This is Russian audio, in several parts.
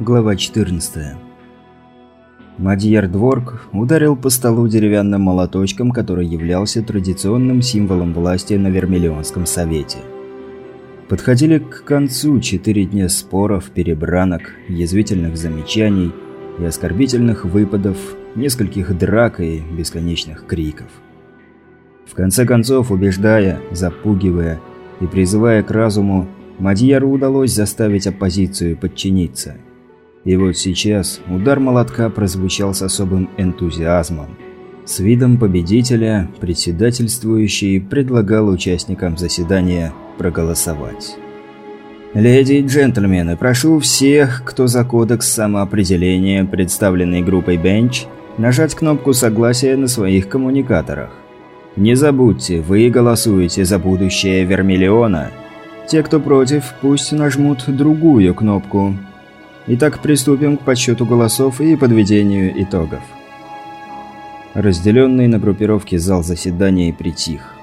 Глава 14. Мадьяр Дворк ударил по столу деревянным молоточком, который являлся традиционным символом власти на Вермиллионском совете. Подходили к концу четыре дня споров, перебранок, язвительных замечаний и оскорбительных выпадов, нескольких драк и бесконечных криков. В конце концов, убеждая, запугивая и призывая к разуму, Мадьяру удалось заставить оппозицию подчиниться – и вот сейчас удар молотка прозвучал с особым энтузиазмом. С видом победителя председательствующий предлагал участникам заседания проголосовать. «Леди и джентльмены, прошу всех, кто за кодекс самоопределения, представленный группой Бенч, нажать кнопку согласия на своих коммуникаторах. Не забудьте, вы голосуете за будущее Вермиллиона. Те, кто против, пусть нажмут другую кнопку Итак, приступим к подсчету голосов и подведению итогов. Разделенный на группировки зал заседания притих.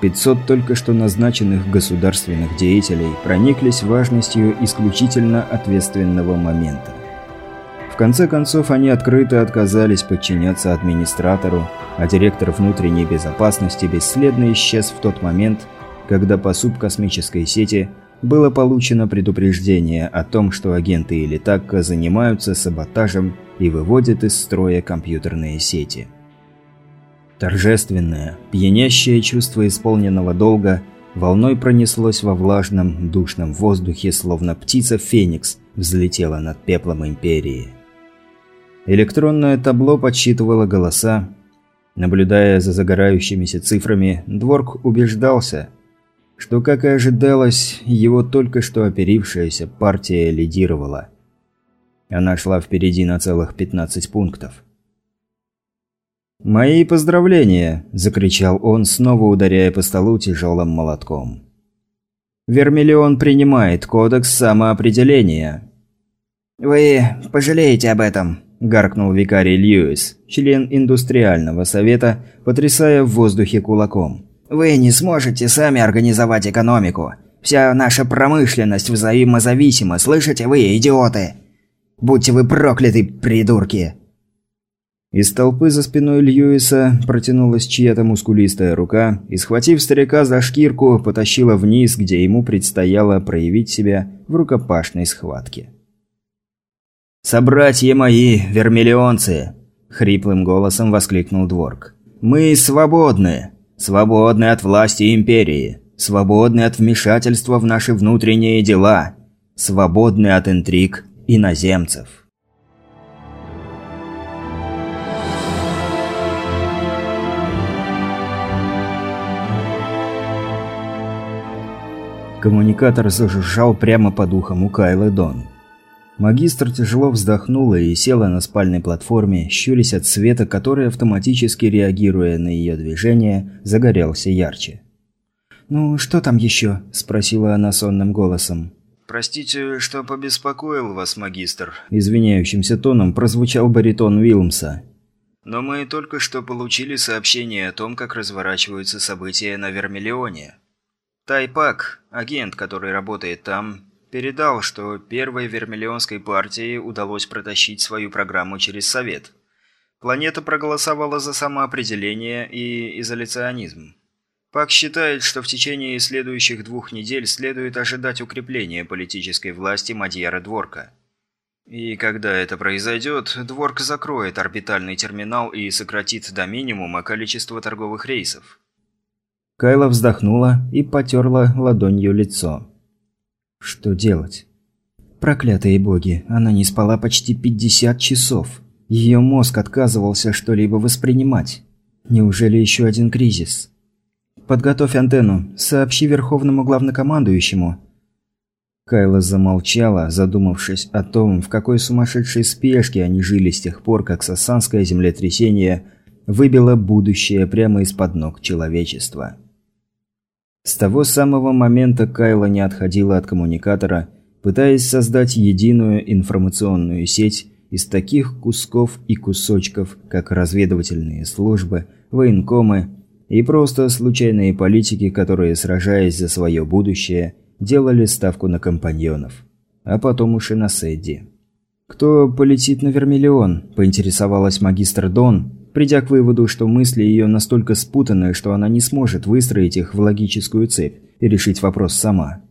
500 только что назначенных государственных деятелей прониклись важностью исключительно ответственного момента. В конце концов, они открыто отказались подчиняться администратору, а директор внутренней безопасности бесследно исчез в тот момент, когда по субкосмической сети – было получено предупреждение о том, что агенты Илитакка занимаются саботажем и выводят из строя компьютерные сети. Торжественное, пьянящее чувство исполненного долга волной пронеслось во влажном, душном воздухе, словно птица-феникс взлетела над пеплом Империи. Электронное табло подсчитывало голоса. Наблюдая за загорающимися цифрами, Дворк убеждался – что, как и ожидалось, его только что оперившаяся партия лидировала. Она шла впереди на целых 15 пунктов. «Мои поздравления!» – закричал он, снова ударяя по столу тяжелым молотком. «Вермиллион принимает кодекс самоопределения». «Вы пожалеете об этом», – гаркнул викарий Льюис, член индустриального совета, потрясая в воздухе кулаком. Вы не сможете сами организовать экономику. Вся наша промышленность взаимозависима, слышите вы, идиоты? Будьте вы прокляты, придурки!» Из толпы за спиной Льюиса протянулась чья-то мускулистая рука и, схватив старика за шкирку, потащила вниз, где ему предстояло проявить себя в рукопашной схватке. «Собратья мои, вермиллионцы!» – хриплым голосом воскликнул Дворк. «Мы свободны!» Свободны от власти империи, свободны от вмешательства в наши внутренние дела, свободны от интриг иноземцев. Коммуникатор зажужжал прямо по духам у Кайлы Дон. Магистр тяжело вздохнула и села на спальной платформе, щурясь от света, который, автоматически реагируя на ее движение, загорелся ярче. «Ну, что там еще?» – спросила она сонным голосом. «Простите, что побеспокоил вас, магистр», – извиняющимся тоном прозвучал баритон Вилмса. «Но мы только что получили сообщение о том, как разворачиваются события на Вермиллионе. Тайпак, агент, который работает там, передал, что первой Вермиллионской партии удалось протащить свою программу через Совет. Планета проголосовала за самоопределение и изоляционизм. Пак считает, что в течение следующих двух недель следует ожидать укрепления политической власти Мадьяра Дворка. И когда это произойдет, Дворк закроет орбитальный терминал и сократит до минимума количество торговых рейсов. Кайла вздохнула и потерла ладонью лицо. Что делать? Проклятые боги, она не спала почти 50 часов. Ее мозг отказывался что-либо воспринимать. Неужели еще один кризис? «Подготовь антенну, сообщи верховному главнокомандующему». Кайла замолчала, задумавшись о том, в какой сумасшедшей спешке они жили с тех пор, как сасанское землетрясение выбило будущее прямо из-под ног человечества. С того самого момента Кайла не отходила от коммуникатора, пытаясь создать единую информационную сеть из таких кусков и кусочков, как разведывательные службы, военкомы и просто случайные политики, которые, сражаясь за свое будущее, делали ставку на компаньонов. А потом уж и на Сэдди. «Кто полетит на Вермиллион?» – поинтересовалась магистр Дон, придя к выводу, что мысли ее настолько спутаны, что она не сможет выстроить их в логическую цепь и решить вопрос сама.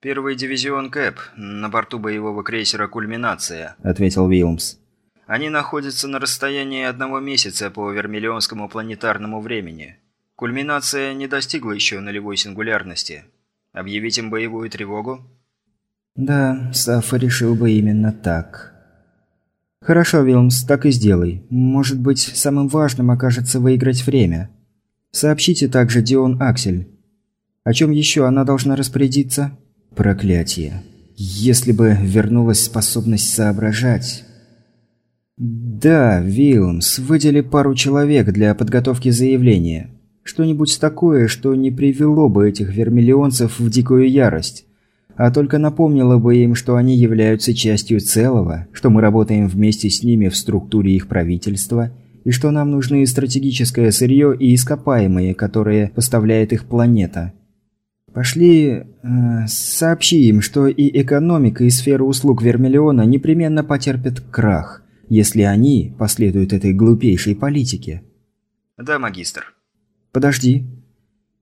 «Первый дивизион КЭП, на борту боевого крейсера «Кульминация», – ответил Вилмс. «Они находятся на расстоянии одного месяца по вермиллионскому планетарному времени. Кульминация не достигла еще нулевой сингулярности. Объявить им боевую тревогу?» «Да, Сафа решил бы именно так». «Хорошо, Вилмс, так и сделай. Может быть, самым важным окажется выиграть время. Сообщите также Дион Аксель. О чем еще она должна распорядиться?» «Проклятие. Если бы вернулась способность соображать...» «Да, Вилмс, выдели пару человек для подготовки заявления. Что-нибудь такое, что не привело бы этих вермиллионцев в дикую ярость а только напомнила бы им, что они являются частью целого, что мы работаем вместе с ними в структуре их правительства, и что нам нужны стратегическое сырье и ископаемые, которые поставляет их планета. Пошли, э, сообщи им, что и экономика, и сфера услуг Вермиллиона непременно потерпят крах, если они последуют этой глупейшей политике. Да, магистр. Подожди,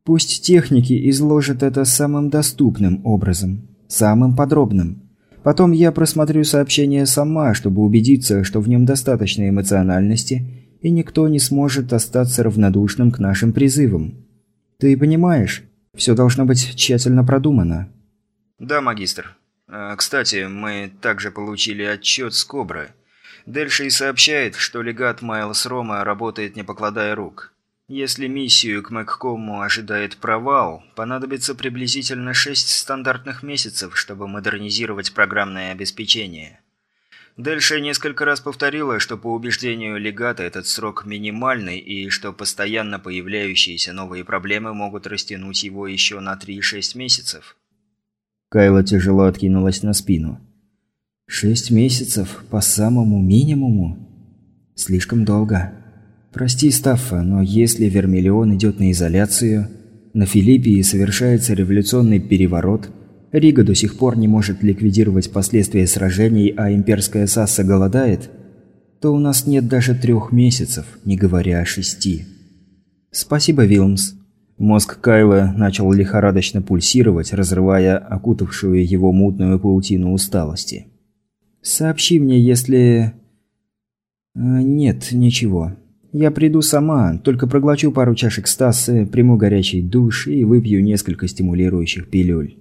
Пусть техники изложат это самым доступным образом, самым подробным. Потом я просмотрю сообщение сама, чтобы убедиться, что в нем достаточно эмоциональности, и никто не сможет остаться равнодушным к нашим призывам. Ты понимаешь, все должно быть тщательно продумано. Да, магистр. А, кстати, мы также получили отчет с Кобры. Дельший сообщает, что легат Майлз Рома работает не покладая рук. Если миссию к Мэгкому ожидает провал, понадобится приблизительно 6 стандартных месяцев, чтобы модернизировать программное обеспечение. Дальше несколько раз повторила, что по убеждению легата этот срок минимальный и что постоянно появляющиеся новые проблемы могут растянуть его еще на 3-6 месяцев. Кайла тяжело откинулась на спину. «Шесть месяцев по самому минимуму? Слишком долго». «Прости, Стаффа, но если Вермиллион идет на изоляцию, на Филиппии совершается революционный переворот, Рига до сих пор не может ликвидировать последствия сражений, а имперская Сасса голодает, то у нас нет даже трех месяцев, не говоря о шести». «Спасибо, Вилмс». Мозг Кайла начал лихорадочно пульсировать, разрывая окутавшую его мутную паутину усталости. «Сообщи мне, если...» «Э, «Нет, ничего. Я приду сама, только проглочу пару чашек Стасы, приму горячий душ и выпью несколько стимулирующих пилюль.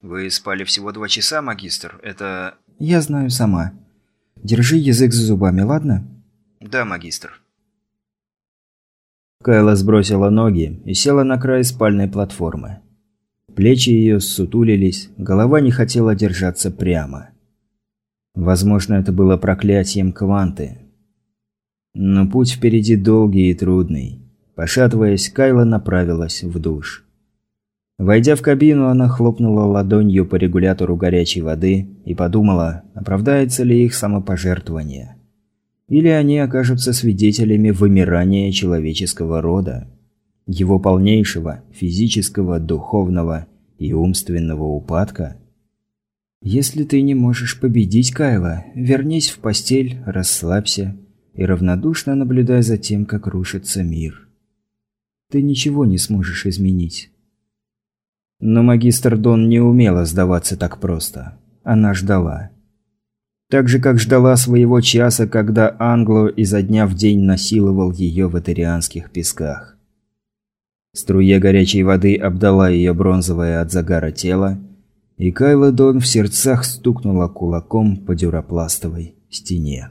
Вы спали всего два часа, магистр? Это... Я знаю сама. Держи язык за зубами, ладно? Да, магистр. Кайла сбросила ноги и села на край спальной платформы. Плечи ее ссутулились, голова не хотела держаться прямо. Возможно, это было проклятием кванты. Но путь впереди долгий и трудный. Пошатываясь, Кайла направилась в душ. Войдя в кабину, она хлопнула ладонью по регулятору горячей воды и подумала, оправдается ли их самопожертвование. Или они окажутся свидетелями вымирания человеческого рода, его полнейшего физического, духовного и умственного упадка. Если ты не можешь победить Кайла, вернись в постель, расслабься и равнодушно наблюдай за тем, как рушится мир. Ты ничего не сможешь изменить. Но магистр Дон не умела сдаваться так просто. Она ждала. Так же, как ждала своего часа, когда Англо изо дня в день насиловал ее в этерианских песках. Струя горячей воды обдала ее бронзовое от загара тело, и Кайла Дон в сердцах стукнула кулаком по дюропластовой стене.